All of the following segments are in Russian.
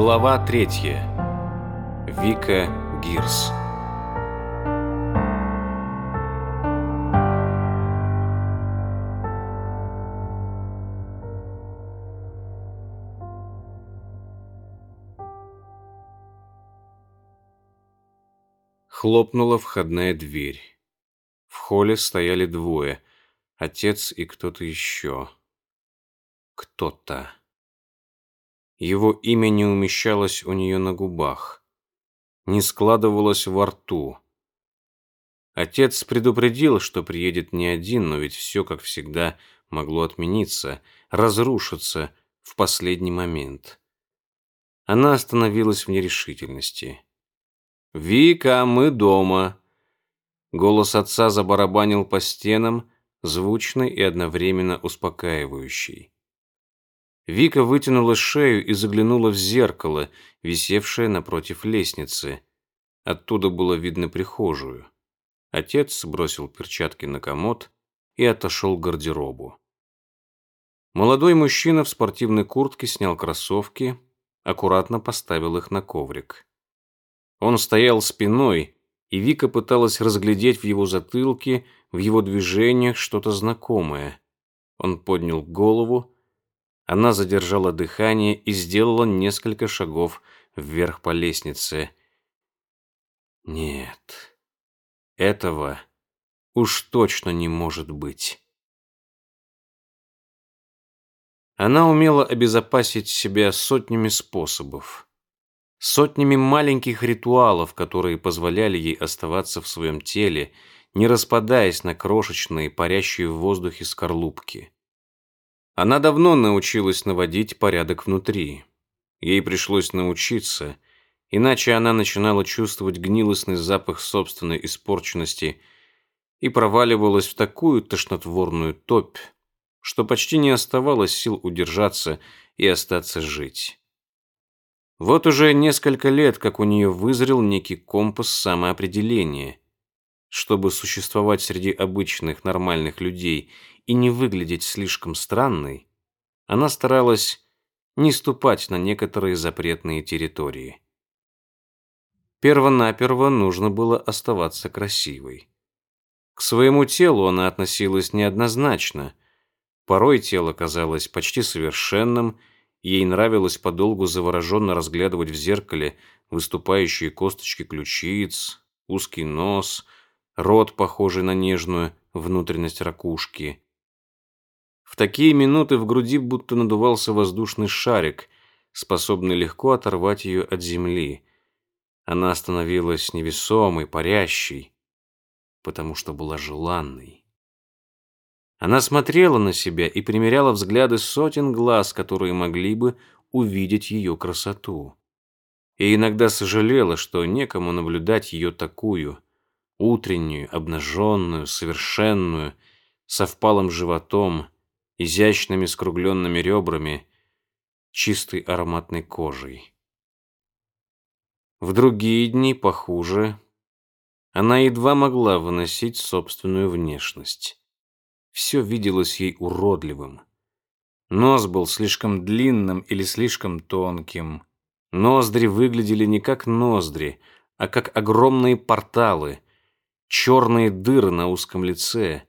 Глава третья. Вика Гирс. Хлопнула входная дверь. В холле стояли двое. Отец и кто-то еще. Кто-то. Его имя не умещалось у нее на губах. Не складывалось во рту. Отец предупредил, что приедет не один, но ведь все, как всегда, могло отмениться, разрушиться в последний момент. Она остановилась в нерешительности. «Вика, мы дома!» Голос отца забарабанил по стенам, звучный и одновременно успокаивающий. Вика вытянула шею и заглянула в зеркало, висевшее напротив лестницы. Оттуда было видно прихожую. Отец бросил перчатки на комод и отошел к гардеробу. Молодой мужчина в спортивной куртке снял кроссовки, аккуратно поставил их на коврик. Он стоял спиной, и Вика пыталась разглядеть в его затылке, в его движениях что-то знакомое. Он поднял голову, она задержала дыхание и сделала несколько шагов вверх по лестнице. Нет, этого уж точно не может быть. Она умела обезопасить себя сотнями способов сотнями маленьких ритуалов, которые позволяли ей оставаться в своем теле, не распадаясь на крошечные, парящие в воздухе скорлупки. Она давно научилась наводить порядок внутри. Ей пришлось научиться, иначе она начинала чувствовать гнилостный запах собственной испорченности и проваливалась в такую тошнотворную топь, что почти не оставалось сил удержаться и остаться жить. Вот уже несколько лет, как у нее вызрел некий компас самоопределения. Чтобы существовать среди обычных нормальных людей и не выглядеть слишком странной, она старалась не ступать на некоторые запретные территории. Первонаперво нужно было оставаться красивой. К своему телу она относилась неоднозначно. Порой тело казалось почти совершенным, Ей нравилось подолгу завороженно разглядывать в зеркале выступающие косточки ключиц, узкий нос, рот, похожий на нежную внутренность ракушки. В такие минуты в груди будто надувался воздушный шарик, способный легко оторвать ее от земли. Она становилась невесомой, парящей, потому что была желанной. Она смотрела на себя и примеряла взгляды сотен глаз, которые могли бы увидеть ее красоту. И иногда сожалела, что некому наблюдать ее такую, утреннюю, обнаженную, совершенную, со впалым животом, изящными скругленными ребрами, чистой ароматной кожей. В другие дни похуже. Она едва могла выносить собственную внешность. Все виделось ей уродливым. Нос был слишком длинным или слишком тонким. Ноздри выглядели не как ноздри, а как огромные порталы, черные дыры на узком лице.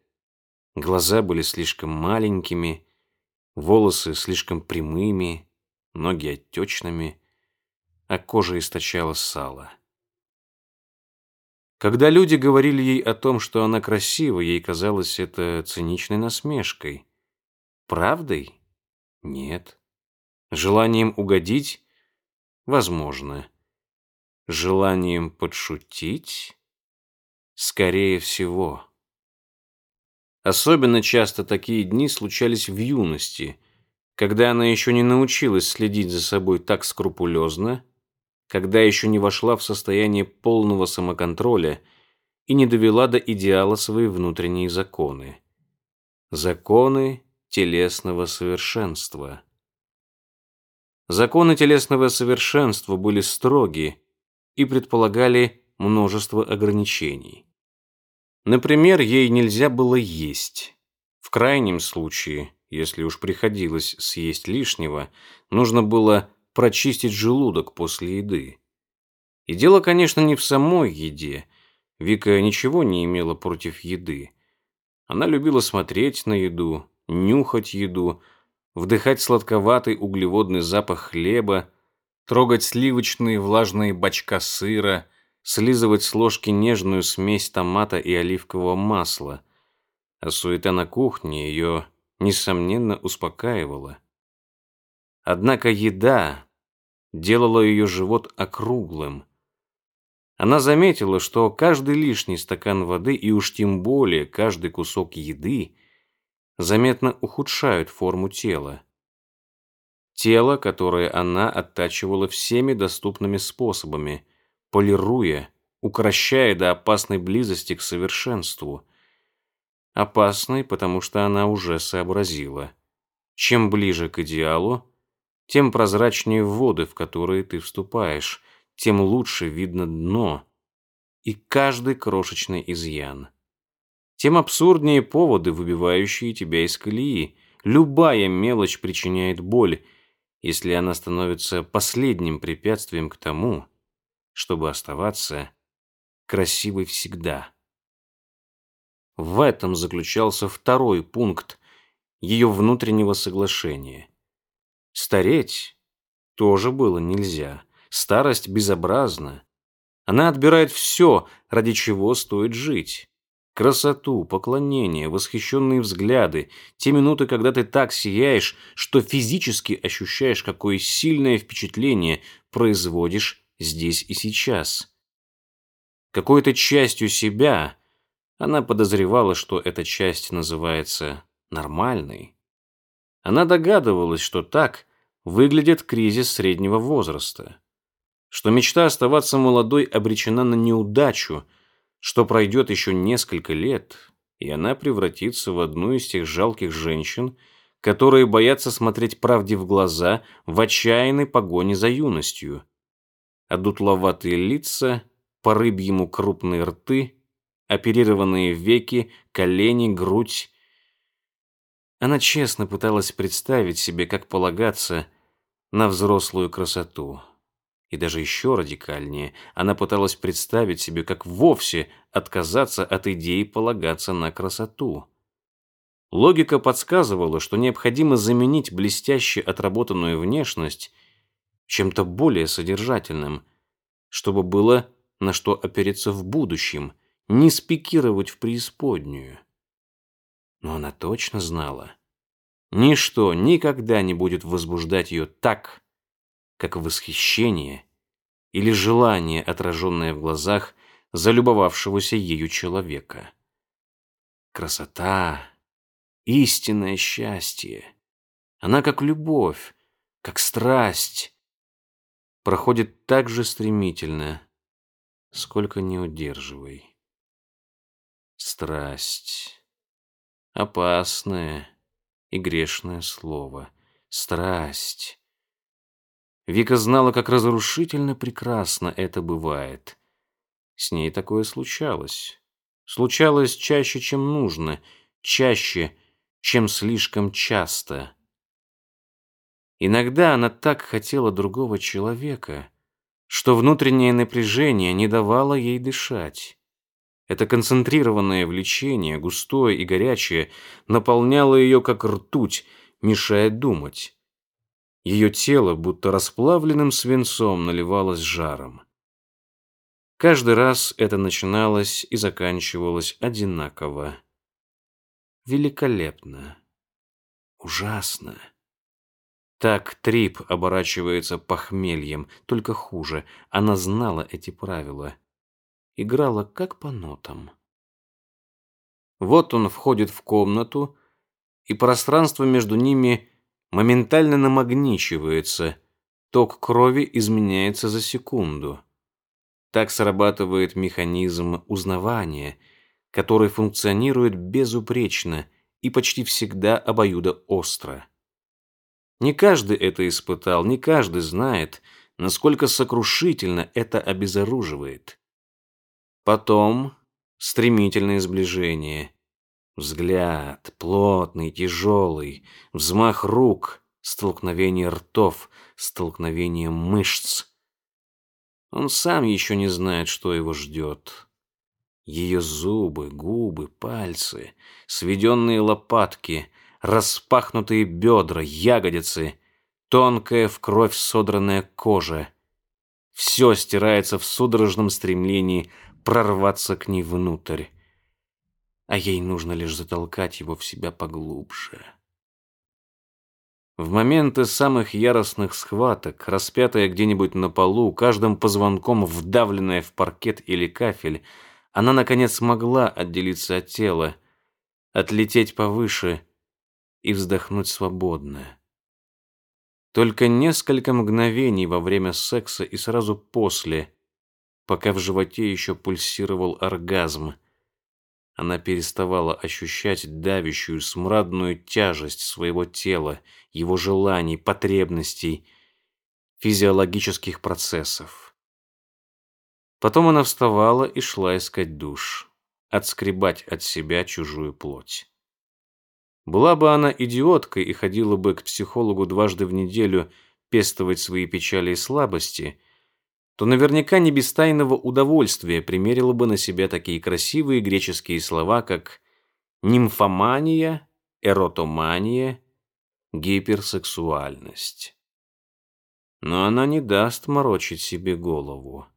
Глаза были слишком маленькими, волосы слишком прямыми, ноги отечными, а кожа источала сало. Когда люди говорили ей о том, что она красива, ей казалось это циничной насмешкой. Правдой? Нет. Желанием угодить? Возможно. Желанием подшутить? Скорее всего. Особенно часто такие дни случались в юности, когда она еще не научилась следить за собой так скрупулезно, когда еще не вошла в состояние полного самоконтроля и не довела до идеала свои внутренние законы. Законы телесного совершенства. Законы телесного совершенства были строги и предполагали множество ограничений. Например, ей нельзя было есть. В крайнем случае, если уж приходилось съесть лишнего, нужно было прочистить желудок после еды. И дело, конечно, не в самой еде. Вика ничего не имела против еды. Она любила смотреть на еду, нюхать еду, вдыхать сладковатый углеводный запах хлеба, трогать сливочные влажные бочка сыра, слизывать с ложки нежную смесь томата и оливкового масла. А суета на кухне ее, несомненно, успокаивала. Однако еда делала ее живот округлым. Она заметила, что каждый лишний стакан воды и уж тем более каждый кусок еды заметно ухудшают форму тела. Тело, которое она оттачивала всеми доступными способами, полируя, укращая до опасной близости к совершенству. Опасной, потому что она уже сообразила. Чем ближе к идеалу, тем прозрачнее воды, в которые ты вступаешь, тем лучше видно дно и каждый крошечный изъян. Тем абсурднее поводы, выбивающие тебя из колеи. Любая мелочь причиняет боль, если она становится последним препятствием к тому, чтобы оставаться красивой всегда. В этом заключался второй пункт ее внутреннего соглашения. Стареть тоже было нельзя. Старость безобразна. Она отбирает все, ради чего стоит жить. Красоту, поклонение, восхищенные взгляды, те минуты, когда ты так сияешь, что физически ощущаешь, какое сильное впечатление производишь здесь и сейчас. Какой-то частью себя она подозревала, что эта часть называется нормальной. Она догадывалась, что так выглядит кризис среднего возраста, что мечта оставаться молодой обречена на неудачу, что пройдет еще несколько лет, и она превратится в одну из тех жалких женщин, которые боятся смотреть правде в глаза в отчаянной погоне за юностью. А дутловатые лица, по рыбьему крупные рты, оперированные веки, колени, грудь. Она честно пыталась представить себе, как полагаться на взрослую красоту. И даже еще радикальнее, она пыталась представить себе, как вовсе отказаться от идеи полагаться на красоту. Логика подсказывала, что необходимо заменить блестяще отработанную внешность чем-то более содержательным, чтобы было на что опереться в будущем, не спикировать в преисподнюю. Но она точно знала, ничто никогда не будет возбуждать ее так, как восхищение или желание, отраженное в глазах залюбовавшегося ею человека. Красота, истинное счастье. Она как любовь, как страсть. Проходит так же стремительно, сколько не удерживай. Страсть. Опасное и грешное слово. Страсть. Вика знала, как разрушительно прекрасно это бывает. С ней такое случалось. Случалось чаще, чем нужно, чаще, чем слишком часто. Иногда она так хотела другого человека, что внутреннее напряжение не давало ей дышать. Это концентрированное влечение, густое и горячее, наполняло ее как ртуть, мешая думать. Ее тело, будто расплавленным свинцом, наливалось жаром. Каждый раз это начиналось и заканчивалось одинаково. Великолепно. Ужасно. Так Трип оборачивается похмельем, только хуже. Она знала эти правила. Играла как по нотам. Вот он входит в комнату, и пространство между ними моментально намагничивается, ток крови изменяется за секунду. Так срабатывает механизм узнавания, который функционирует безупречно и почти всегда обоюдоостро. Не каждый это испытал, не каждый знает, насколько сокрушительно это обезоруживает. Потом стремительное сближение, Взгляд, плотный, тяжелый, взмах рук, столкновение ртов, столкновение мышц. Он сам еще не знает, что его ждет. Ее зубы, губы, пальцы, сведенные лопатки, распахнутые бедра, ягодицы, тонкая в кровь содранная кожа. Все стирается в судорожном стремлении прорваться к ней внутрь. А ей нужно лишь затолкать его в себя поглубже. В моменты самых яростных схваток, распятая где-нибудь на полу, каждым позвонком вдавленная в паркет или кафель, она, наконец, смогла отделиться от тела, отлететь повыше и вздохнуть свободно. Только несколько мгновений во время секса и сразу после, пока в животе еще пульсировал оргазм – она переставала ощущать давящую смрадную тяжесть своего тела, его желаний, потребностей, физиологических процессов. Потом она вставала и шла искать душ, отскребать от себя чужую плоть. Была бы она идиоткой и ходила бы к психологу дважды в неделю пестовать свои печали и слабости – то наверняка не без тайного удовольствия примерила бы на себя такие красивые греческие слова, как нимфомания, эротомания, гиперсексуальность. Но она не даст морочить себе голову.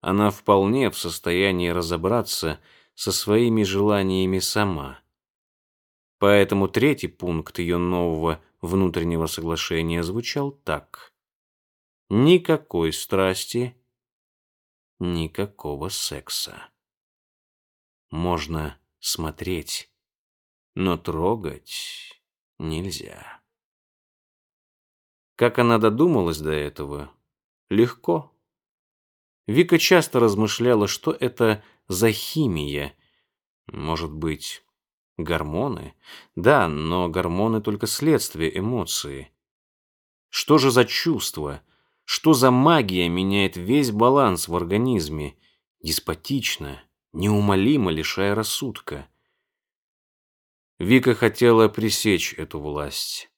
Она вполне в состоянии разобраться со своими желаниями сама. Поэтому третий пункт ее нового внутреннего соглашения звучал так. Никакой страсти, никакого секса. Можно смотреть, но трогать нельзя. Как она додумалась до этого? Легко. Вика часто размышляла, что это за химия. Может быть, гормоны? Да, но гормоны только следствие эмоции. Что же за чувство? Что за магия меняет весь баланс в организме, деспотично, неумолимо лишая рассудка? Вика хотела пресечь эту власть.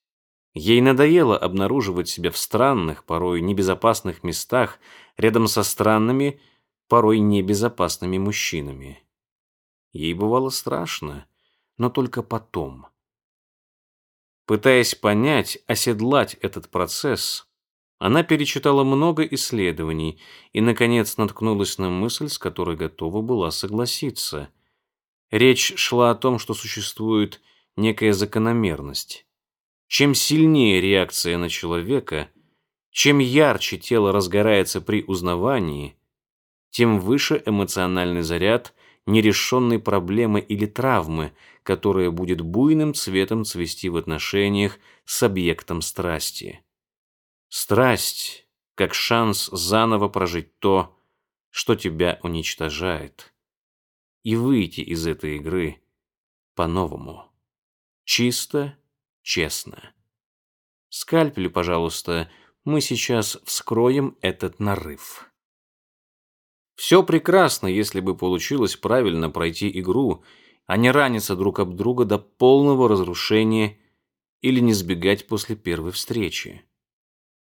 Ей надоело обнаруживать себя в странных, порой небезопасных местах рядом со странными, порой небезопасными мужчинами. Ей бывало страшно, но только потом. Пытаясь понять, оседлать этот процесс, она перечитала много исследований и, наконец, наткнулась на мысль, с которой готова была согласиться. Речь шла о том, что существует некая закономерность. Чем сильнее реакция на человека, чем ярче тело разгорается при узнавании, тем выше эмоциональный заряд нерешенной проблемы или травмы, которая будет буйным цветом цвести в отношениях с объектом страсти. Страсть, как шанс заново прожить то, что тебя уничтожает, и выйти из этой игры по-новому. Чисто, честно. Скальпель, пожалуйста, мы сейчас вскроем этот нарыв. Все прекрасно, если бы получилось правильно пройти игру, а не раниться друг об друга до полного разрушения или не сбегать после первой встречи.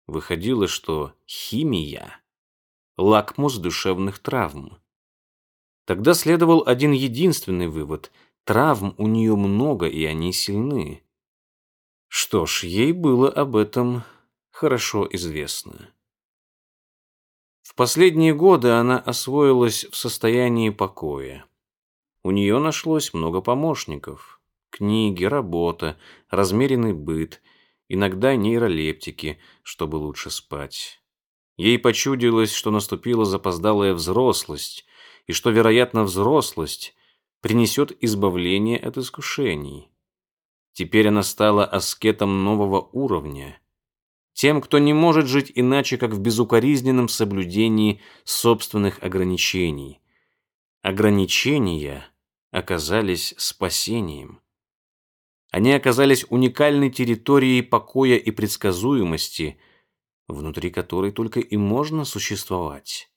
Выходило, что химия – лакмус душевных травм. Тогда следовал один единственный вывод – травм у нее много, и они сильны. Что ж, ей было об этом хорошо известно. В последние годы она освоилась в состоянии покоя. У нее нашлось много помощников. Книги, работа, размеренный быт – иногда нейролептики, чтобы лучше спать. Ей почудилось, что наступила запоздалая взрослость, и что, вероятно, взрослость принесет избавление от искушений. Теперь она стала аскетом нового уровня, тем, кто не может жить иначе, как в безукоризненном соблюдении собственных ограничений. Ограничения оказались спасением. Они оказались уникальной территорией покоя и предсказуемости, внутри которой только и можно существовать.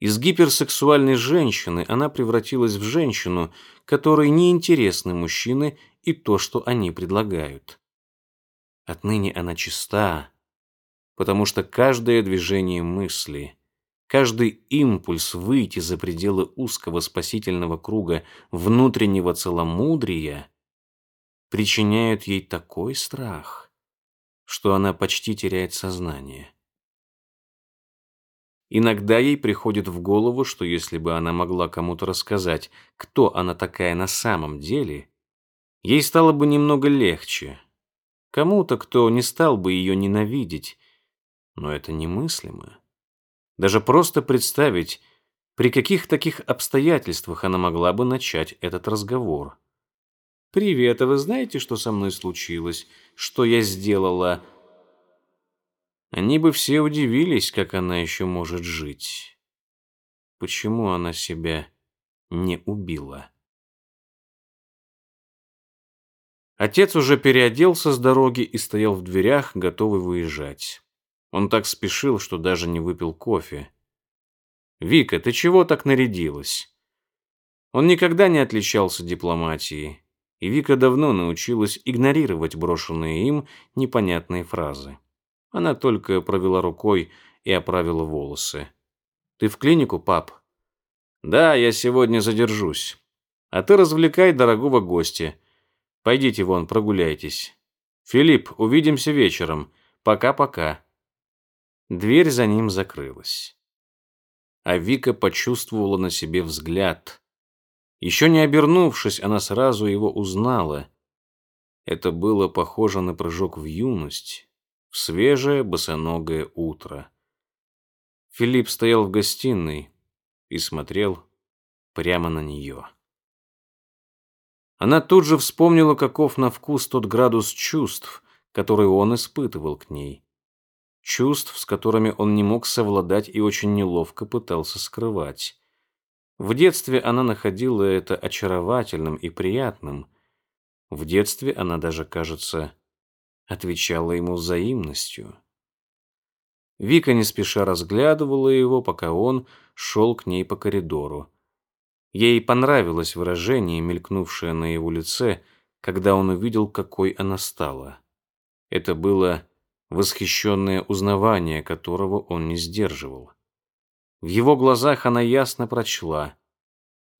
Из гиперсексуальной женщины она превратилась в женщину, которой неинтересны мужчины и то, что они предлагают. Отныне она чиста, потому что каждое движение мысли, каждый импульс выйти за пределы узкого спасительного круга внутреннего целомудрия причиняют ей такой страх, что она почти теряет сознание. Иногда ей приходит в голову, что если бы она могла кому-то рассказать, кто она такая на самом деле, ей стало бы немного легче. Кому-то, кто не стал бы ее ненавидеть. Но это немыслимо. Даже просто представить, при каких таких обстоятельствах она могла бы начать этот разговор. «Привет, а вы знаете, что со мной случилось? Что я сделала?» Они бы все удивились, как она еще может жить. Почему она себя не убила? Отец уже переоделся с дороги и стоял в дверях, готовый выезжать. Он так спешил, что даже не выпил кофе. «Вика, ты чего так нарядилась?» Он никогда не отличался дипломатией, и Вика давно научилась игнорировать брошенные им непонятные фразы. Она только провела рукой и оправила волосы. «Ты в клинику, пап?» «Да, я сегодня задержусь. А ты развлекай дорогого гостя. Пойдите вон, прогуляйтесь. Филипп, увидимся вечером. Пока-пока». Дверь за ним закрылась. А Вика почувствовала на себе взгляд. Еще не обернувшись, она сразу его узнала. Это было похоже на прыжок в юность, в свежее босоногое утро. Филипп стоял в гостиной и смотрел прямо на нее. Она тут же вспомнила, каков на вкус тот градус чувств, который он испытывал к ней. Чувств, с которыми он не мог совладать и очень неловко пытался скрывать. В детстве она находила это очаровательным и приятным. В детстве она даже, кажется, отвечала ему взаимностью. Вика не спеша разглядывала его, пока он шел к ней по коридору. Ей понравилось выражение, мелькнувшее на его лице, когда он увидел, какой она стала. Это было восхищенное узнавание, которого он не сдерживал. В его глазах она ясно прочла.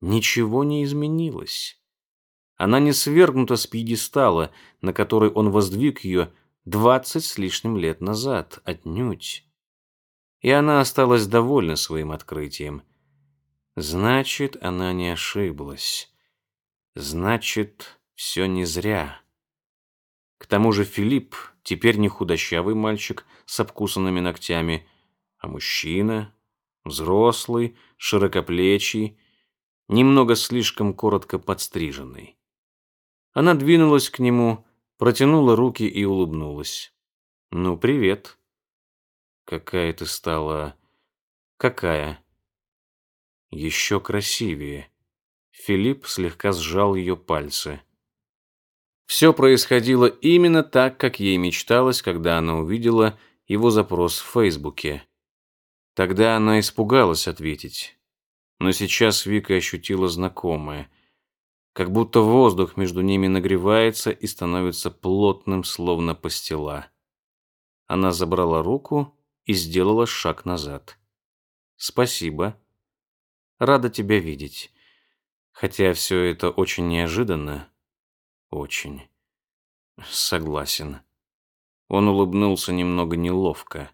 Ничего не изменилось. Она не свергнута с пьедестала, на который он воздвиг ее двадцать с лишним лет назад, отнюдь. И она осталась довольна своим открытием. Значит, она не ошиблась. Значит, все не зря. К тому же Филипп теперь не худощавый мальчик с обкусанными ногтями, а мужчина, взрослый, широкоплечий, немного слишком коротко подстриженный. Она двинулась к нему, протянула руки и улыбнулась. «Ну, привет». «Какая ты стала...» «Какая?» «Еще красивее». Филипп слегка сжал ее пальцы. Все происходило именно так, как ей мечталось, когда она увидела его запрос в Фейсбуке. Тогда она испугалась ответить. Но сейчас Вика ощутила знакомое как будто воздух между ними нагревается и становится плотным, словно пастила. Она забрала руку и сделала шаг назад. «Спасибо. Рада тебя видеть. Хотя все это очень неожиданно. Очень. Согласен». Он улыбнулся немного неловко.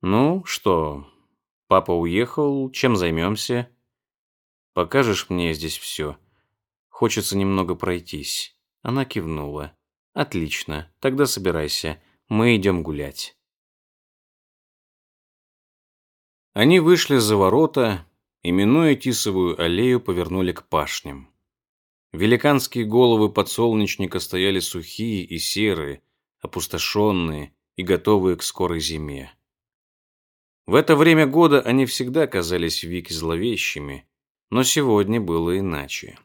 «Ну, что, папа уехал, чем займемся? Покажешь мне здесь все?» Хочется немного пройтись. Она кивнула. Отлично. Тогда собирайся. Мы идем гулять. Они вышли за ворота и, минуя Тисовую аллею, повернули к пашням. Великанские головы подсолнечника стояли сухие и серые, опустошенные и готовые к скорой зиме. В это время года они всегда казались Вике зловещими, но сегодня было иначе.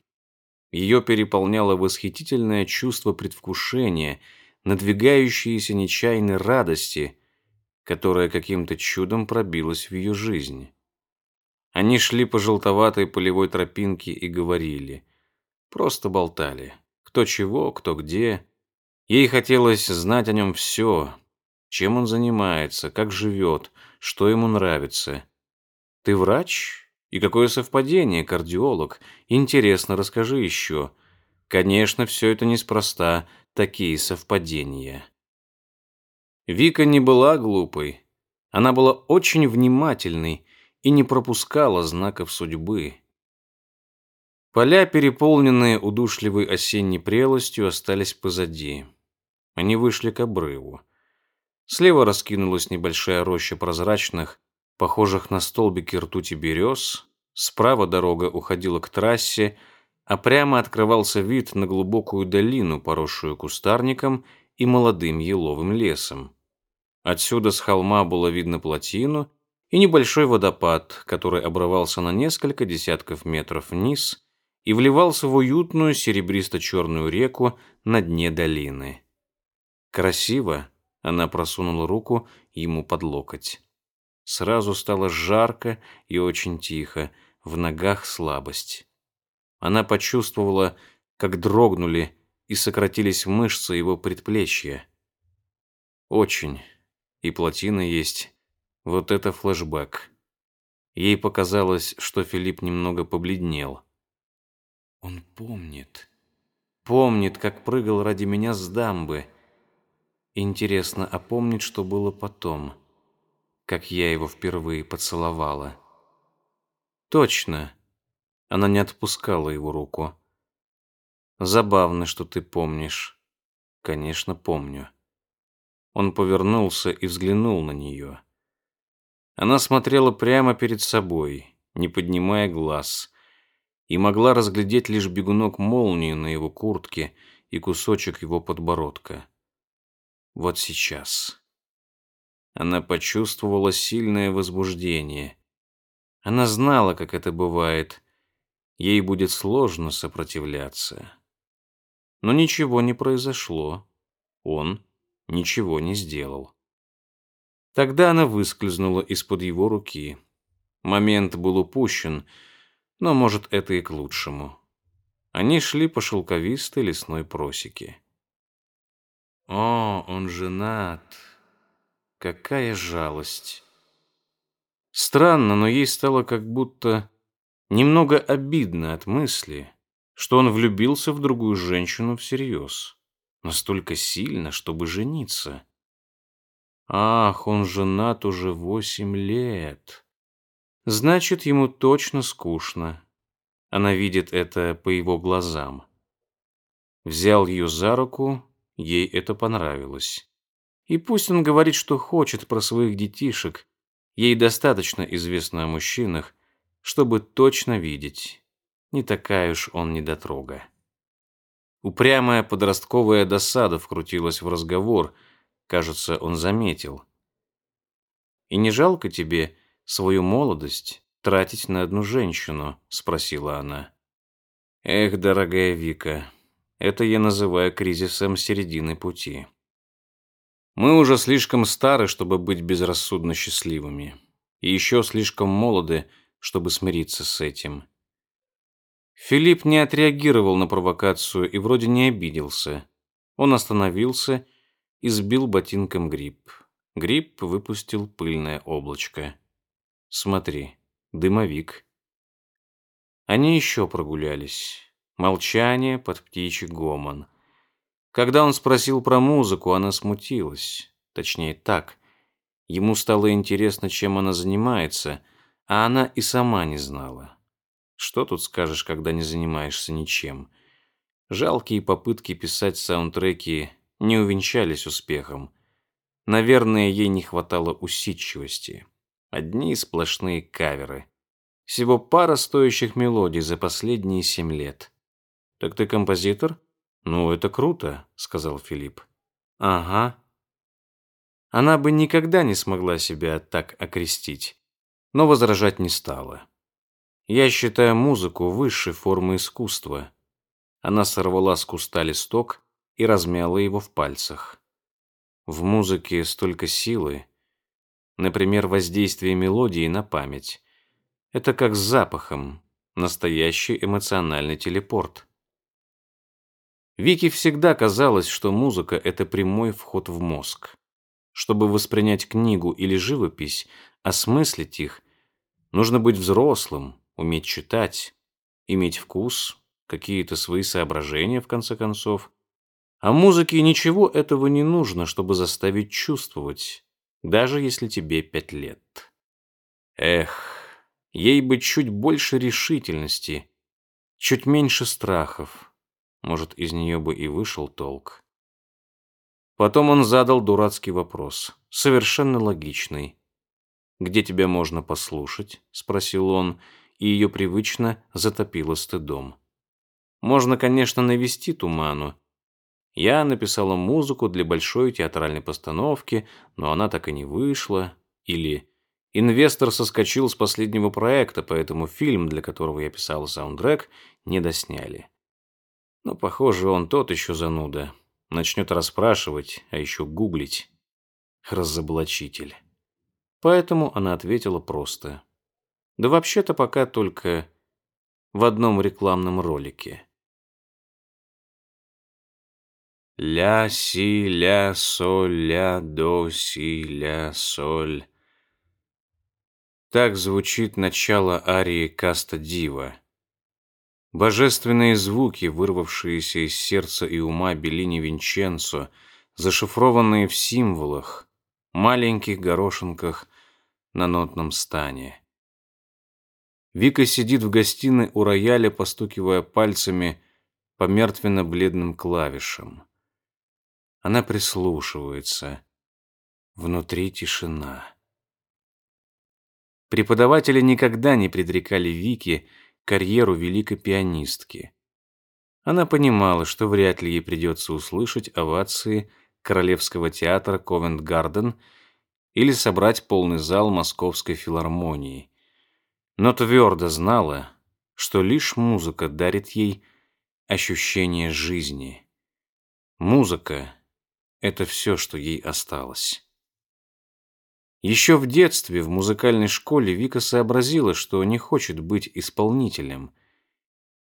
Ее переполняло восхитительное чувство предвкушения, надвигающейся нечаянной радости, которая каким-то чудом пробилась в ее жизнь. Они шли по желтоватой полевой тропинке и говорили. Просто болтали. Кто чего, кто где. Ей хотелось знать о нем все, чем он занимается, как живет, что ему нравится. Ты врач? И какое совпадение, кардиолог? Интересно, расскажи еще. Конечно, все это неспроста, такие совпадения. Вика не была глупой. Она была очень внимательной и не пропускала знаков судьбы. Поля, переполненные удушливой осенней прелостью, остались позади. Они вышли к обрыву. Слева раскинулась небольшая роща прозрачных, похожих на столбики ртути берез. Справа дорога уходила к трассе, а прямо открывался вид на глубокую долину, поросшую кустарником и молодым еловым лесом. Отсюда с холма было видно плотину и небольшой водопад, который обрывался на несколько десятков метров вниз и вливался в уютную серебристо-черную реку на дне долины. Красиво, она просунула руку ему под локоть. Сразу стало жарко и очень тихо, в ногах слабость. Она почувствовала, как дрогнули и сократились мышцы его предплечья. Очень. И плотина есть. Вот это флешбэк. Ей показалось, что Филипп немного побледнел. Он помнит. Помнит, как прыгал ради меня с дамбы. Интересно, а помнит, что было потом, как я его впервые поцеловала. Точно. Она не отпускала его руку. Забавно, что ты помнишь. Конечно, помню. Он повернулся и взглянул на нее. Она смотрела прямо перед собой, не поднимая глаз, и могла разглядеть лишь бегунок молнии на его куртке и кусочек его подбородка вот сейчас. Она почувствовала сильное возбуждение. Она знала, как это бывает. Ей будет сложно сопротивляться. Но ничего не произошло. Он ничего не сделал. Тогда она выскользнула из-под его руки. Момент был упущен, но, может, это и к лучшему. Они шли по шелковистой лесной просеке. О, он женат. Какая жалость. Странно, но ей стало как будто немного обидно от мысли, что он влюбился в другую женщину всерьез. Настолько сильно, чтобы жениться. Ах, он женат уже восемь лет. Значит, ему точно скучно. Она видит это по его глазам. Взял ее за руку Ей это понравилось. И пусть он говорит, что хочет про своих детишек, ей достаточно известно о мужчинах, чтобы точно видеть. Не такая уж он недотрога. Упрямая подростковая досада вкрутилась в разговор, кажется, он заметил. «И не жалко тебе свою молодость тратить на одну женщину?» – спросила она. «Эх, дорогая Вика, это я называю кризисом середины пути. Мы уже слишком стары, чтобы быть безрассудно счастливыми. И еще слишком молоды, чтобы смириться с этим. Филипп не отреагировал на провокацию и вроде не обиделся. Он остановился и сбил ботинком гриб. Гриб выпустил пыльное облачко. Смотри, дымовик. Они еще прогулялись. Молчание под птичий гомон. Когда он спросил про музыку, она смутилась. Точнее так. Ему стало интересно, чем она занимается, а она и сама не знала. Что тут скажешь, когда не занимаешься ничем? Жалкие попытки писать саундтреки не увенчались успехом. Наверное, ей не хватало усидчивости. Одни сплошные каверы. Всего пара стоящих мелодий за последние семь лет. «Так ты композитор?» «Ну, это круто», — сказал Филипп. «Ага». Она бы никогда не смогла себя так окрестить, но возражать не стала. Я считаю музыку высшей формой искусства. Она сорвала с куста листок и размяла его в пальцах. В музыке столько силы. Например, воздействие мелодии на память. Это как с запахом, настоящий эмоциональный телепорт. Вике всегда казалось, что музыка — это прямой вход в мозг. Чтобы воспринять книгу или живопись, осмыслить их, нужно быть взрослым, уметь читать, иметь вкус, какие-то свои соображения, в конце концов. А музыке ничего этого не нужно, чтобы заставить чувствовать, даже если тебе пять лет. Эх, ей бы чуть больше решительности, чуть меньше страхов. Может, из нее бы и вышел толк. Потом он задал дурацкий вопрос, совершенно логичный. «Где тебя можно послушать?» — спросил он, и ее привычно затопило стыдом. «Можно, конечно, навести туману. Я написала музыку для большой театральной постановки, но она так и не вышла. Или инвестор соскочил с последнего проекта, поэтому фильм, для которого я писала саундтрек, не досняли. Но, похоже, он тот еще зануда. Начнет расспрашивать, а еще гуглить. Разоблачитель. Поэтому она ответила просто. Да вообще-то пока только в одном рекламном ролике. Ля, си, ля, соль, ля, до, си, ля, соль. Так звучит начало арии Каста Дива. Божественные звуки, вырвавшиеся из сердца и ума Беллини Винченцо, зашифрованные в символах, маленьких горошинках на нотном стане. Вика сидит в гостиной у рояля, постукивая пальцами по мертвенно-бледным клавишам. Она прислушивается. Внутри тишина. Преподаватели никогда не предрекали Вике карьеру великой пианистки. Она понимала, что вряд ли ей придется услышать овации Королевского театра Ковент-Гарден или собрать полный зал Московской филармонии. Но твердо знала, что лишь музыка дарит ей ощущение жизни. Музыка — это все, что ей осталось. Еще в детстве в музыкальной школе Вика сообразила, что не хочет быть исполнителем.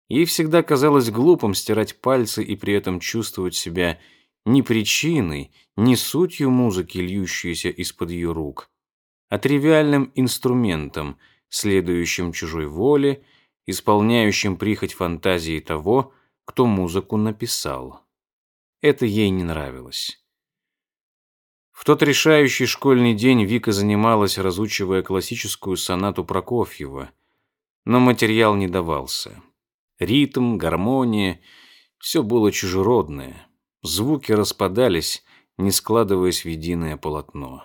Ей всегда казалось глупым стирать пальцы и при этом чувствовать себя не причиной, не сутью музыки, льющейся из-под ее рук, а тривиальным инструментом, следующим чужой воле, исполняющим прихоть фантазии того, кто музыку написал. Это ей не нравилось. В тот решающий школьный день Вика занималась, разучивая классическую сонату Прокофьева, но материал не давался. Ритм, гармония — все было чужеродное. Звуки распадались, не складываясь в единое полотно.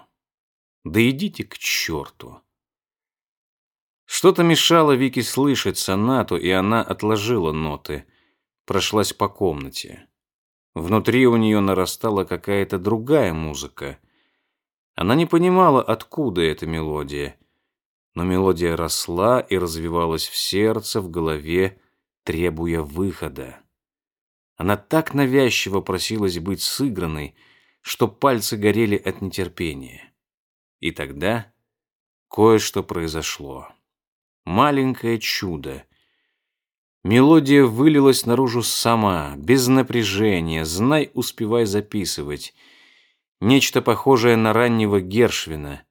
Да идите к черту. Что-то мешало Вике слышать сонату, и она отложила ноты, прошлась по комнате. Внутри у нее нарастала какая-то другая музыка, она не понимала, откуда эта мелодия, но мелодия росла и развивалась в сердце, в голове, требуя выхода. Она так навязчиво просилась быть сыгранной, что пальцы горели от нетерпения. И тогда кое-что произошло. Маленькое чудо. Мелодия вылилась наружу сама, без напряжения, знай, успевай записывать — Нечто похожее на раннего Гершвина.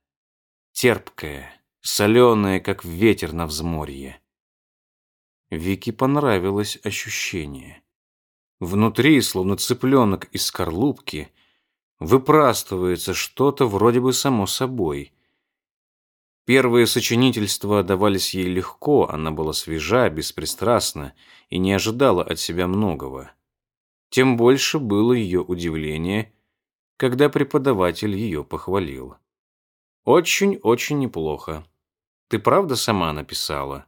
Терпкое, соленое, как ветер на взморье. Вике понравилось ощущение. Внутри, словно цыпленок из скорлупки, выпрастывается что-то вроде бы само собой. Первые сочинительства давались ей легко, она была свежа, беспристрастна и не ожидала от себя многого. Тем больше было ее удивление, когда преподаватель ее похвалил. «Очень-очень неплохо. Ты правда сама написала?»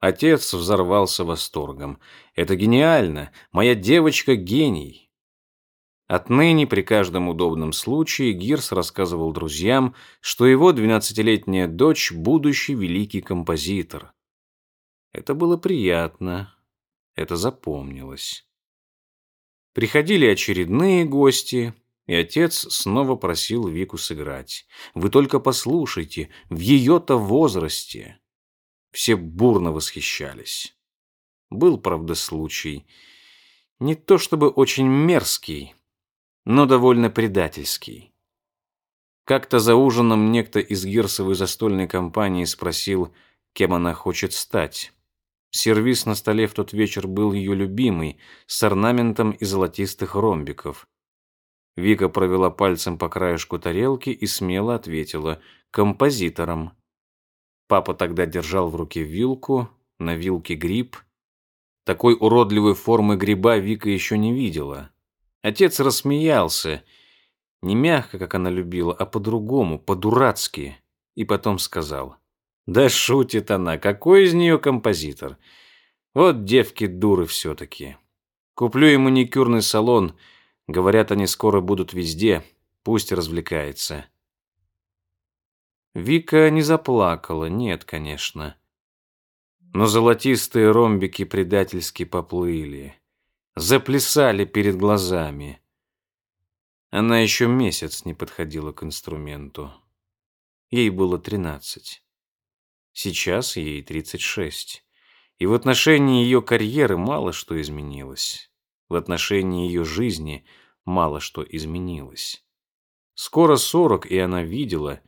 Отец взорвался восторгом. «Это гениально! Моя девочка — гений!» Отныне при каждом удобном случае Гирс рассказывал друзьям, что его двенадцатилетняя дочь — будущий великий композитор. Это было приятно, это запомнилось. Приходили очередные гости, и отец снова просил Вику сыграть. «Вы только послушайте, в ее-то возрасте!» Все бурно восхищались. Был, правда, случай. Не то чтобы очень мерзкий, но довольно предательский. Как-то за ужином некто из Гирсовой застольной компании спросил, кем она хочет стать. Сервис на столе в тот вечер был ее любимый, с орнаментом из золотистых ромбиков. Вика провела пальцем по краешку тарелки и смело ответила «композитором». Папа тогда держал в руке вилку, на вилке гриб. Такой уродливой формы гриба Вика еще не видела. Отец рассмеялся, не мягко, как она любила, а по-другому, по-дурацки, и потом сказал «Да шутит она, какой из нее композитор? Вот девки дуры все-таки. Куплю ему маникюрный салон — Говорят, они скоро будут везде. Пусть развлекается. Вика не заплакала, нет, конечно. Но золотистые ромбики предательски поплыли. Заплясали перед глазами. Она еще месяц не подходила к инструменту. Ей было тринадцать. Сейчас ей тридцать шесть. И в отношении ее карьеры мало что изменилось в отношении ее жизни мало что изменилось. Скоро сорок, и она видела,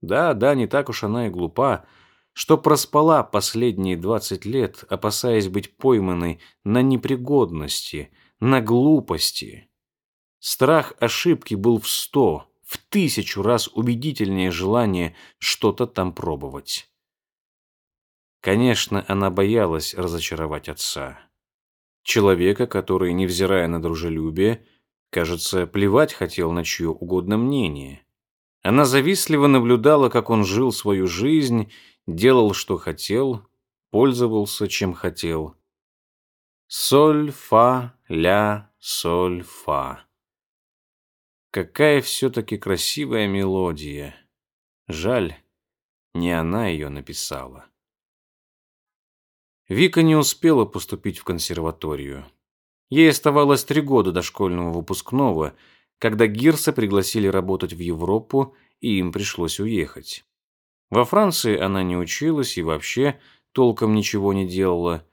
да, да, не так уж она и глупа, что проспала последние двадцать лет, опасаясь быть пойманной на непригодности, на глупости. Страх ошибки был в сто, в тысячу раз убедительнее желание что-то там пробовать. Конечно, она боялась разочаровать отца. Человека, который, невзирая на дружелюбие, кажется, плевать хотел на чье угодно мнение. Она завистливо наблюдала, как он жил свою жизнь, делал, что хотел, пользовался, чем хотел. Соль, фа, ля, соль, фа. Какая все-таки красивая мелодия. Жаль, не она ее написала. Вика не успела поступить в консерваторию. Ей оставалось три года до школьного выпускного, когда Гирса пригласили работать в Европу, и им пришлось уехать. Во Франции она не училась и вообще толком ничего не делала.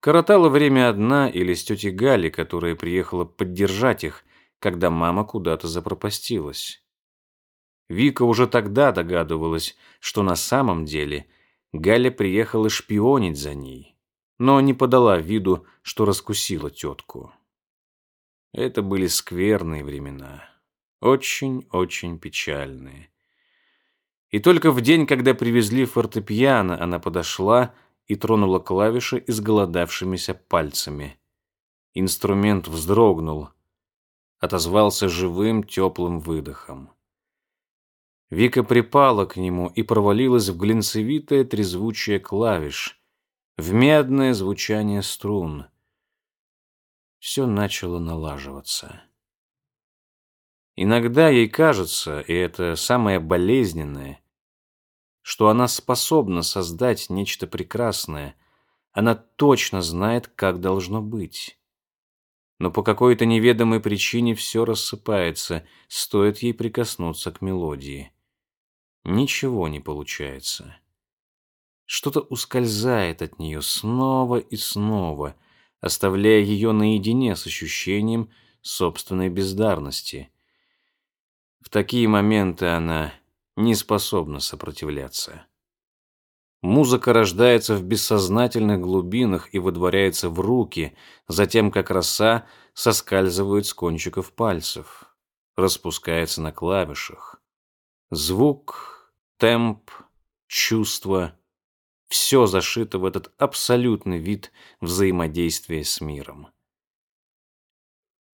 Коротала время одна или с тетей Гали, которая приехала поддержать их, когда мама куда-то запропастилась. Вика уже тогда догадывалась, что на самом деле – Галя приехала шпионить за ней, но не подала виду, что раскусила тетку. Это были скверные времена, очень-очень печальные. И только в день, когда привезли фортепиано, она подошла и тронула клавиши изголодавшимися пальцами. Инструмент вздрогнул, отозвался живым теплым выдохом. Вика припала к нему и провалилась в глинцевитое трезвучие клавиш, в медное звучание струн. Все начало налаживаться. Иногда ей кажется, и это самое болезненное, что она способна создать нечто прекрасное, она точно знает, как должно быть. Но по какой-то неведомой причине все рассыпается, стоит ей прикоснуться к мелодии. Ничего не получается. Что-то ускользает от нее снова и снова, оставляя ее наедине с ощущением собственной бездарности. В такие моменты она не способна сопротивляться. Музыка рождается в бессознательных глубинах и выдворяется в руки, затем, как роса, соскальзывает с кончиков пальцев, распускается на клавишах. Звук, темп, чувство — все зашито в этот абсолютный вид взаимодействия с миром.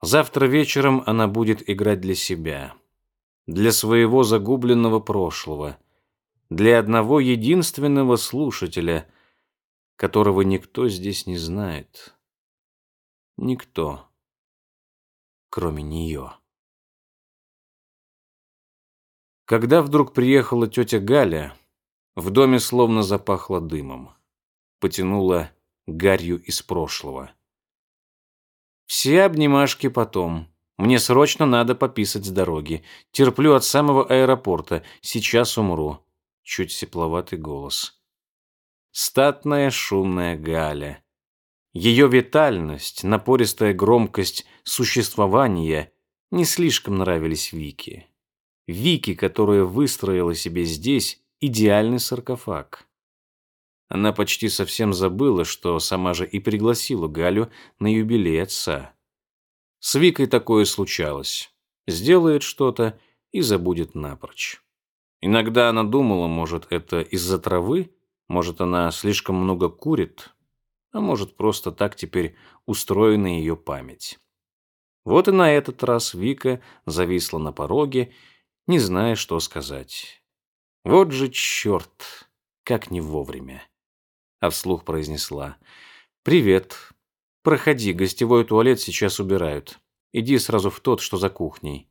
Завтра вечером она будет играть для себя, для своего загубленного прошлого, для одного единственного слушателя, которого никто здесь не знает. Никто, кроме нее. Когда вдруг приехала тетя Галя, в доме словно запахло дымом. Потянуло гарью из прошлого. Все обнимашки потом. Мне срочно надо пописать с дороги. Терплю от самого аэропорта. Сейчас умру. Чуть сепловатый голос. Статная шумная Галя. Ее витальность, напористая громкость существования не слишком нравились Вике. Вики, которая выстроила себе здесь идеальный саркофаг. Она почти совсем забыла, что сама же и пригласила Галю на юбилей отца. С Викой такое случалось. Сделает что-то и забудет напрочь. Иногда она думала, может, это из-за травы, может, она слишком много курит, а может, просто так теперь устроена ее память. Вот и на этот раз Вика зависла на пороге, не зная, что сказать. Вот же черт, как не вовремя. А вслух произнесла. «Привет. Проходи, гостевой туалет сейчас убирают. Иди сразу в тот, что за кухней».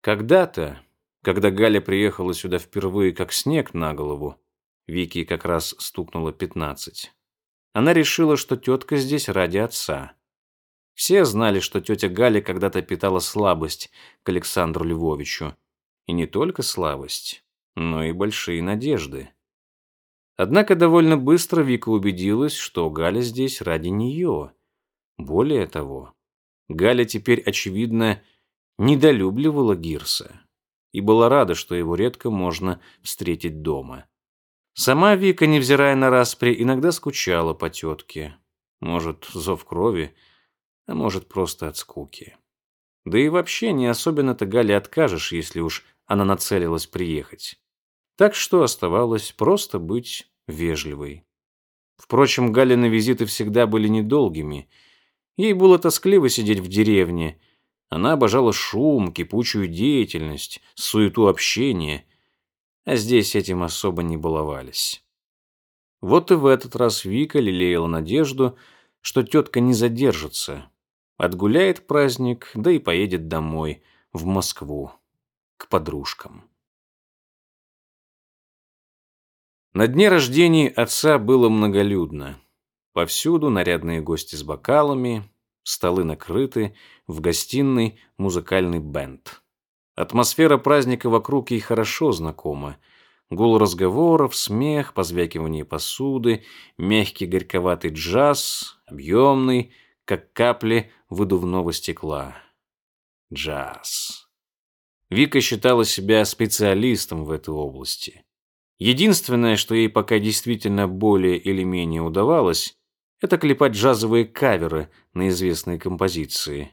Когда-то, когда Галя приехала сюда впервые как снег на голову, Вики как раз стукнуло пятнадцать, она решила, что тетка здесь ради отца. Все знали, что тетя Галя когда-то питала слабость к Александру Львовичу. И не только слабость, но и большие надежды. Однако довольно быстро Вика убедилась, что Галя здесь ради нее. Более того, Галя теперь, очевидно, недолюбливала Гирса и была рада, что его редко можно встретить дома. Сама Вика, невзирая на распри, иногда скучала по тетке. Может, зов крови, а может, просто от скуки. Да и вообще не особенно-то Гале откажешь, если уж она нацелилась приехать. Так что оставалось просто быть вежливой. Впрочем, Галины визиты всегда были недолгими. Ей было тоскливо сидеть в деревне. Она обожала шум, кипучую деятельность, суету общения – а здесь этим особо не баловались. Вот и в этот раз Вика лелеяла надежду, что тетка не задержится, отгуляет праздник, да и поедет домой, в Москву, к подружкам. На дне рождения отца было многолюдно. Повсюду нарядные гости с бокалами, столы накрыты, в гостиной музыкальный бенд. Атмосфера праздника вокруг ей хорошо знакома. Гул разговоров, смех, позвякивание посуды, мягкий горьковатый джаз, объемный, как капли выдувного стекла. Джаз. Вика считала себя специалистом в этой области. Единственное, что ей пока действительно более или менее удавалось, это клепать джазовые каверы на известные композиции.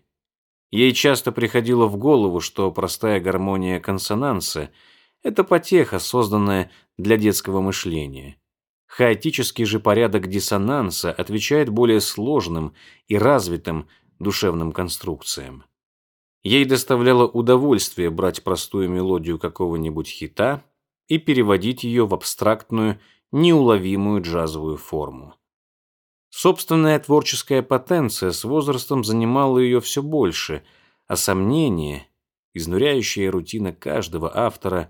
Ей часто приходило в голову, что простая гармония консонанса – это потеха, созданная для детского мышления. Хаотический же порядок диссонанса отвечает более сложным и развитым душевным конструкциям. Ей доставляло удовольствие брать простую мелодию какого-нибудь хита и переводить ее в абстрактную, неуловимую джазовую форму. Собственная творческая потенция с возрастом занимала ее все больше, а сомнения, изнуряющая рутина каждого автора,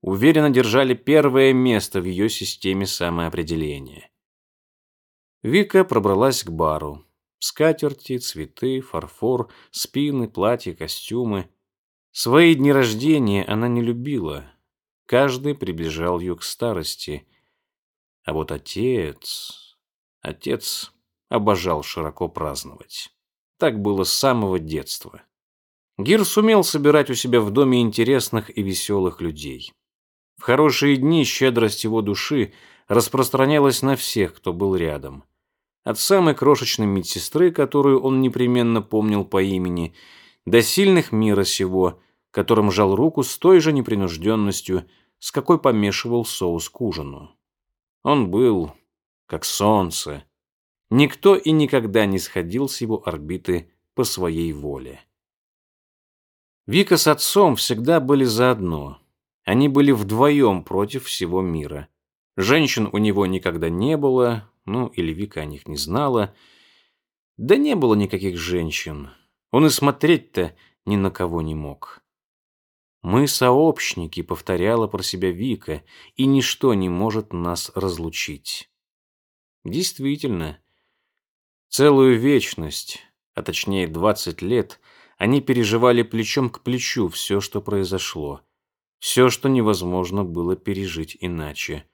уверенно держали первое место в ее системе самоопределения. Вика пробралась к бару. Скатерти, цветы, фарфор, спины, платья, костюмы. Свои дни рождения она не любила. Каждый приближал ее к старости. А вот отец... Отец обожал широко праздновать. Так было с самого детства. Гир сумел собирать у себя в доме интересных и веселых людей. В хорошие дни щедрость его души распространялась на всех, кто был рядом. От самой крошечной медсестры, которую он непременно помнил по имени, до сильных мира сего, которым жал руку с той же непринужденностью, с какой помешивал соус к ужину. Он был как солнце. Никто и никогда не сходил с его орбиты по своей воле. Вика с отцом всегда были заодно. Они были вдвоем против всего мира. Женщин у него никогда не было, ну, или Вика о них не знала. Да не было никаких женщин. Он и смотреть-то ни на кого не мог. «Мы сообщники», — повторяла про себя Вика, «и ничто не может нас разлучить». Действительно, целую вечность, а точнее двадцать лет, они переживали плечом к плечу все, что произошло, все, что невозможно было пережить иначе.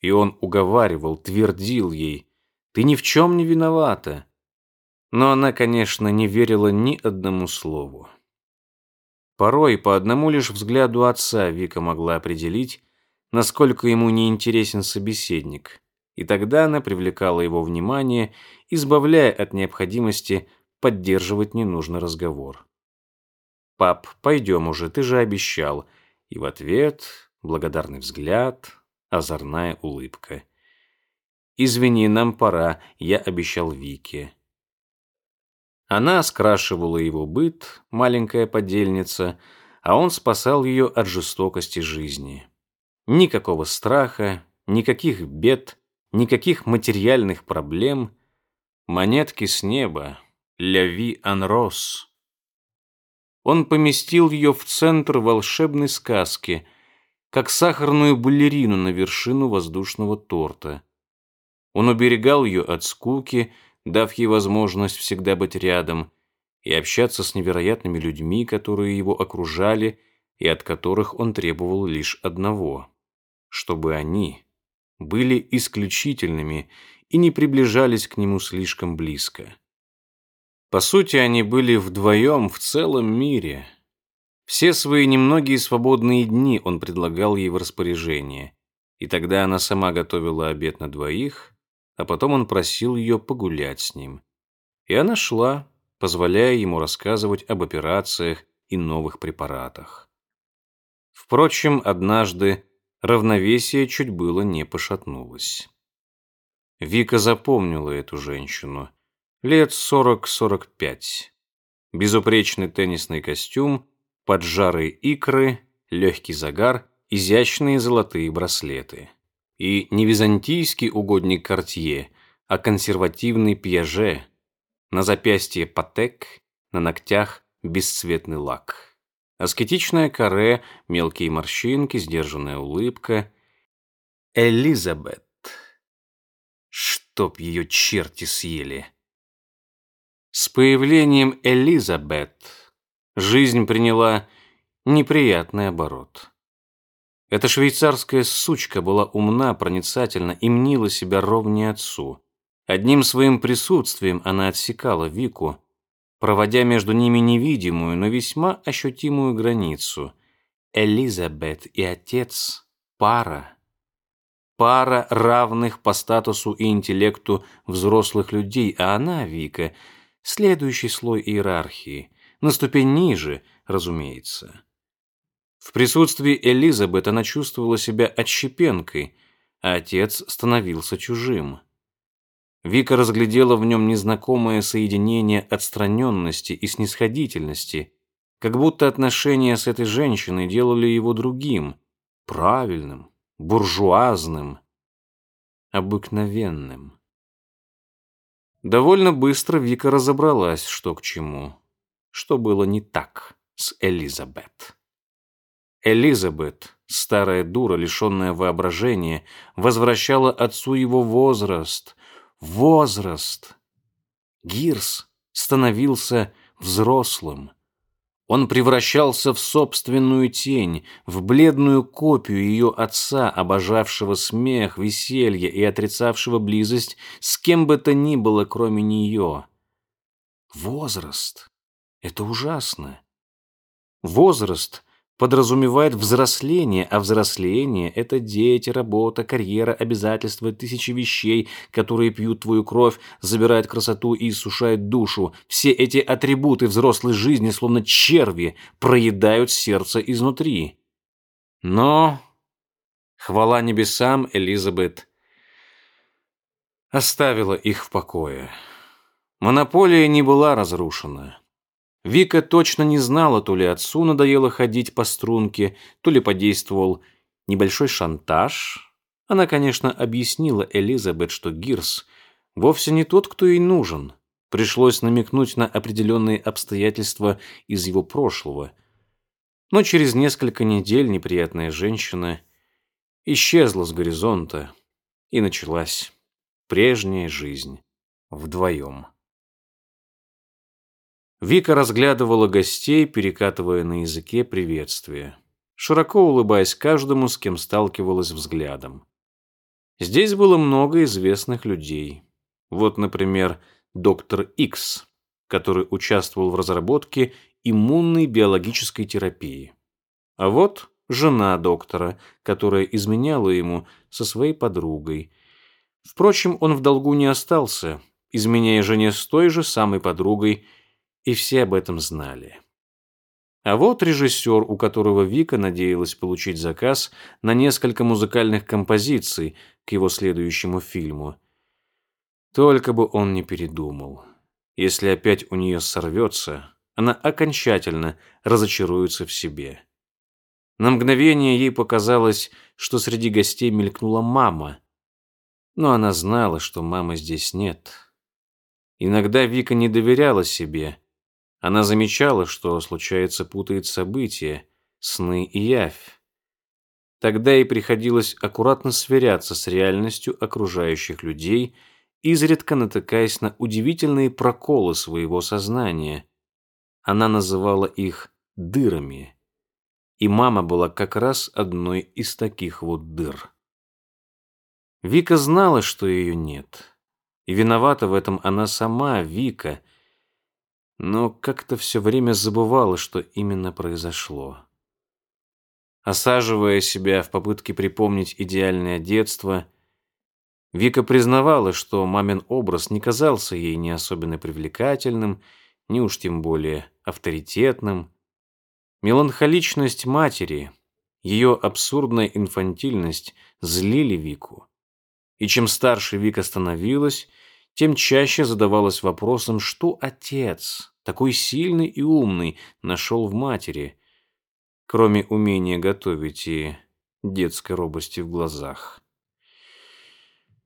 И он уговаривал, твердил ей, Ты ни в чем не виновата. Но она, конечно, не верила ни одному слову. Порой по одному лишь взгляду отца Вика могла определить, насколько ему не интересен собеседник, и тогда она привлекала его внимание, избавляя от необходимости поддерживать ненужный разговор. «Пап, пойдем уже, ты же обещал». И в ответ благодарный взгляд, озорная улыбка. «Извини, нам пора, я обещал Вике». Она скрашивала его быт, маленькая подельница, а он спасал ее от жестокости жизни. Никакого страха, никаких бед, никаких материальных проблем. Монетки с неба. Ляви анрос. Он поместил ее в центр волшебной сказки, как сахарную балерину на вершину воздушного торта. Он уберегал ее от скуки, дав ей возможность всегда быть рядом и общаться с невероятными людьми, которые его окружали и от которых он требовал лишь одного — чтобы они были исключительными и не приближались к нему слишком близко. По сути, они были вдвоем в целом мире. Все свои немногие свободные дни он предлагал ей в распоряжение, и тогда она сама готовила обед на двоих, а потом он просил ее погулять с ним. И она шла, позволяя ему рассказывать об операциях и новых препаратах. Впрочем, однажды равновесие чуть было не пошатнулось. Вика запомнила эту женщину. Лет сорок-сорок пять. Безупречный теннисный костюм, поджарые икры, легкий загар, изящные золотые браслеты и не византийский угодник Кортье, а консервативный Пьяже. На запястье патек, на ногтях бесцветный лак. Аскетичное каре, мелкие морщинки, сдержанная улыбка. Элизабет. Чтоб ее черти съели. С появлением Элизабет жизнь приняла неприятный оборот. Эта швейцарская сучка была умна, проницательна и мнила себя ровнее отцу. Одним своим присутствием она отсекала Вику, проводя между ними невидимую, но весьма ощутимую границу. Элизабет и отец – пара. Пара равных по статусу и интеллекту взрослых людей, а она, Вика, следующий слой иерархии, на ступень ниже, разумеется. В присутствии Элизабет она чувствовала себя отщепенкой, а отец становился чужим. Вика разглядела в нем незнакомое соединение отстраненности и снисходительности, как будто отношения с этой женщиной делали его другим, правильным, буржуазным, обыкновенным. Довольно быстро Вика разобралась, что к чему, что было не так с Элизабет. Элизабет, старая дура, лишенная воображения, возвращала отцу его возраст. Возраст. Гирс становился взрослым. Он превращался в собственную тень, в бледную копию ее отца, обожавшего смех, веселье и отрицавшего близость с кем бы то ни было, кроме нее. Возраст. Это ужасно. Возраст — подразумевает взросление, а взросление – это дети, работа, карьера, обязательства, тысячи вещей, которые пьют твою кровь, забирают красоту и иссушают душу. Все эти атрибуты взрослой жизни, словно черви, проедают сердце изнутри. Но, хвала небесам, Элизабет оставила их в покое. Монополия не была разрушена. Вика точно не знала, то ли отцу надоело ходить по струнке, то ли подействовал небольшой шантаж. Она, конечно, объяснила Элизабет, что Гирс вовсе не тот, кто ей нужен. Пришлось намекнуть на определенные обстоятельства из его прошлого. Но через несколько недель неприятная женщина исчезла с горизонта, и началась прежняя жизнь вдвоем. Вика разглядывала гостей, перекатывая на языке приветствие, широко улыбаясь каждому, с кем сталкивалась взглядом. Здесь было много известных людей. Вот, например, доктор Икс, который участвовал в разработке иммунной биологической терапии. А вот жена доктора, которая изменяла ему со своей подругой. Впрочем, он в долгу не остался, изменяя жене с той же самой подругой, и все об этом знали. А вот режиссер, у которого Вика надеялась получить заказ на несколько музыкальных композиций к его следующему фильму. Только бы он не передумал. Если опять у нее сорвется, она окончательно разочаруется в себе. На мгновение ей показалось, что среди гостей мелькнула мама. Но она знала, что мамы здесь нет. Иногда Вика не доверяла себе. Она замечала, что, случается, путает события, сны и явь. Тогда ей приходилось аккуратно сверяться с реальностью окружающих людей, изредка натыкаясь на удивительные проколы своего сознания. Она называла их «дырами» и мама была как раз одной из таких вот дыр. Вика знала, что ее нет. И виновата в этом она сама, Вика. Но как-то все время забывала, что именно произошло. Осаживая себя в попытке припомнить идеальное детство, Вика признавала, что мамин образ не казался ей ни особенно привлекательным, ни уж тем более авторитетным. Меланхоличность матери, ее абсурдная инфантильность злили Вику. И чем старше Вика становилась, тем чаще задавалась вопросом, что отец, такой сильный и умный, нашел в матери, кроме умения готовить и детской робости в глазах.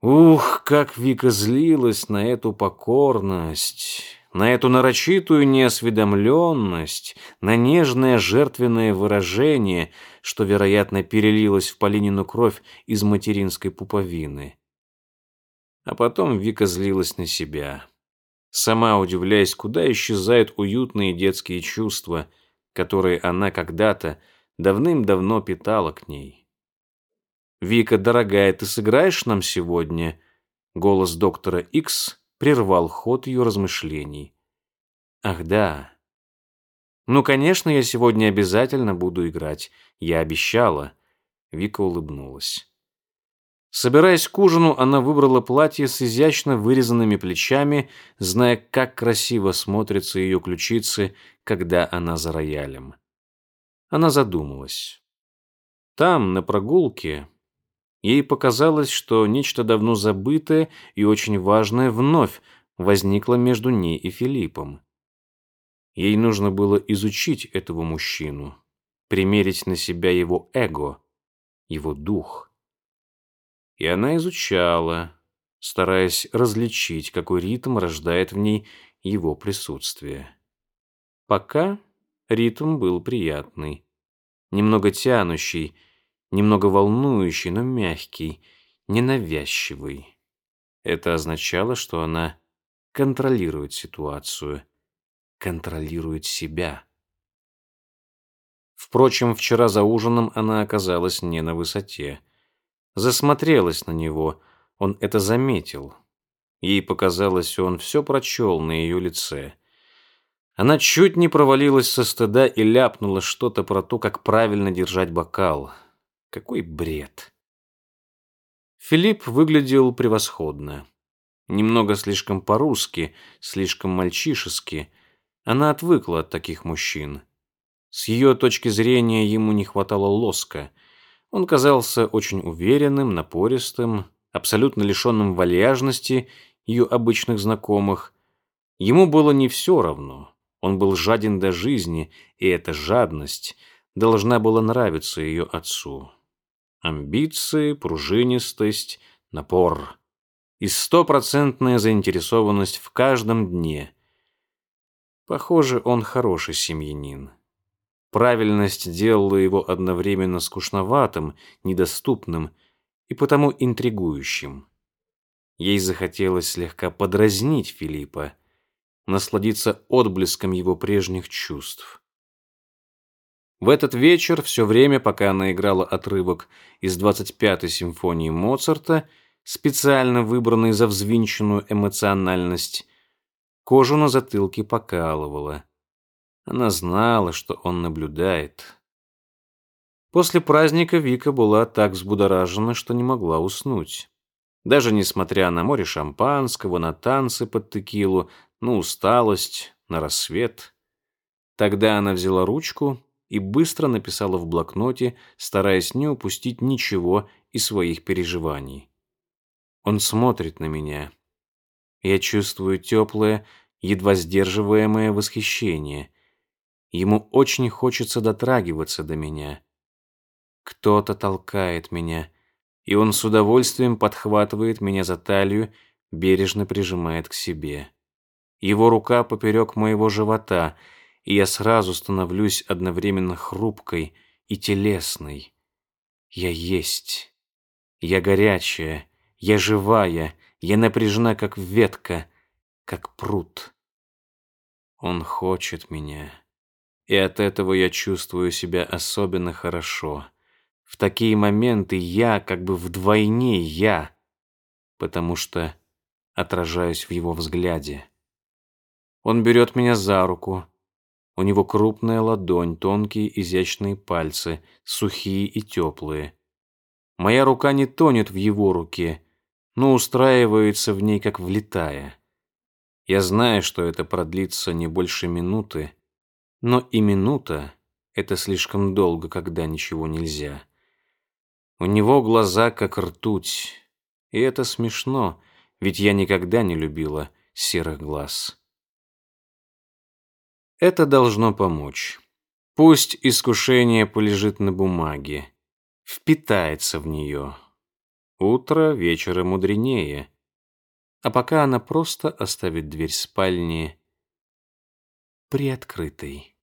Ух, как Вика злилась на эту покорность, на эту нарочитую неосведомленность, на нежное жертвенное выражение, что, вероятно, перелилось в Полинину кровь из материнской пуповины. А потом Вика злилась на себя, сама удивляясь, куда исчезают уютные детские чувства, которые она когда-то давным-давно питала к ней. «Вика, дорогая, ты сыграешь нам сегодня?» Голос доктора Икс прервал ход ее размышлений. Ах, да. Ну, конечно, я сегодня обязательно буду играть. Я обещала. Вика улыбнулась. Собираясь к ужину, она выбрала платье с изящно вырезанными плечами, зная, как красиво смотрятся ее ключицы, когда она за роялем. Она задумалась. Там, на прогулке, Ей показалось, что нечто давно забытое и очень важное вновь возникло между ней и Филиппом. Ей нужно было изучить этого мужчину, примерить на себя его эго, его дух. И она изучала, стараясь различить, какой ритм рождает в ней его присутствие. Пока ритм был приятный, немного тянущий, немного волнующий, но мягкий, ненавязчивый. Это означало, что она контролирует ситуацию, контролирует себя. Впрочем, вчера за ужином она оказалась не на высоте. Засмотрелась на него, он это заметил. Ей показалось, он все прочел на ее лице. Она чуть не провалилась со стыда и ляпнула что-то про то, как правильно держать бокал. Какой бред. Филипп выглядел превосходно. Немного слишком по-русски, слишком мальчишески. Она отвыкла от таких мужчин. С ее точки зрения ему не хватало лоска. Он казался очень уверенным, напористым, абсолютно лишенным вальяжности ее обычных знакомых. Ему было не все равно. Он был жаден до жизни, и эта жадность должна была нравиться ее отцу. Амбиции, пружинистость, напор и стопроцентная заинтересованность в каждом дне. Похоже, он хороший семьянин. Правильность делала его одновременно скучноватым, недоступным и потому интригующим. Ей захотелось слегка подразнить Филиппа, насладиться отблеском его прежних чувств. В этот вечер, все время, пока она играла отрывок из 25-й симфонии Моцарта, специально выбранный за взвинченную эмоциональность. Кожу на затылке покалывало. Она знала, что он наблюдает. После праздника Вика была так взбудоражена, что не могла уснуть. Даже несмотря на море шампанского, на танцы под текилу, на усталость, на рассвет. Тогда она взяла ручку и быстро написала в блокноте, стараясь не упустить ничего из своих переживаний. Он смотрит на меня. Я чувствую теплое, едва сдерживаемое восхищение. Ему очень хочется дотрагиваться до меня. Кто-то толкает меня, и он с удовольствием подхватывает меня за талию, бережно прижимает к себе. Его рука поперек моего живота, и я сразу становлюсь одновременно хрупкой и телесной. Я есть. Я горячая, я живая, я напряжена, как ветка, как пруд. Он хочет меня. И от этого я чувствую себя особенно хорошо. В такие моменты я как бы вдвойне я, потому что отражаюсь в его взгляде. Он берет меня за руку. У него крупная ладонь, тонкие изящные пальцы, сухие и теплые. Моя рука не тонет в его руке, но устраивается в ней, как влетая. Я знаю, что это продлится не больше минуты, но и минута — это слишком долго, когда ничего нельзя. У него глаза как ртуть, и это смешно, ведь я никогда не любила серых глаз. Это должно помочь. Пусть искушение полежит на бумаге, впитается в нее. Утро вечера мудренее. А пока она просто оставит дверь спальни приоткрытой.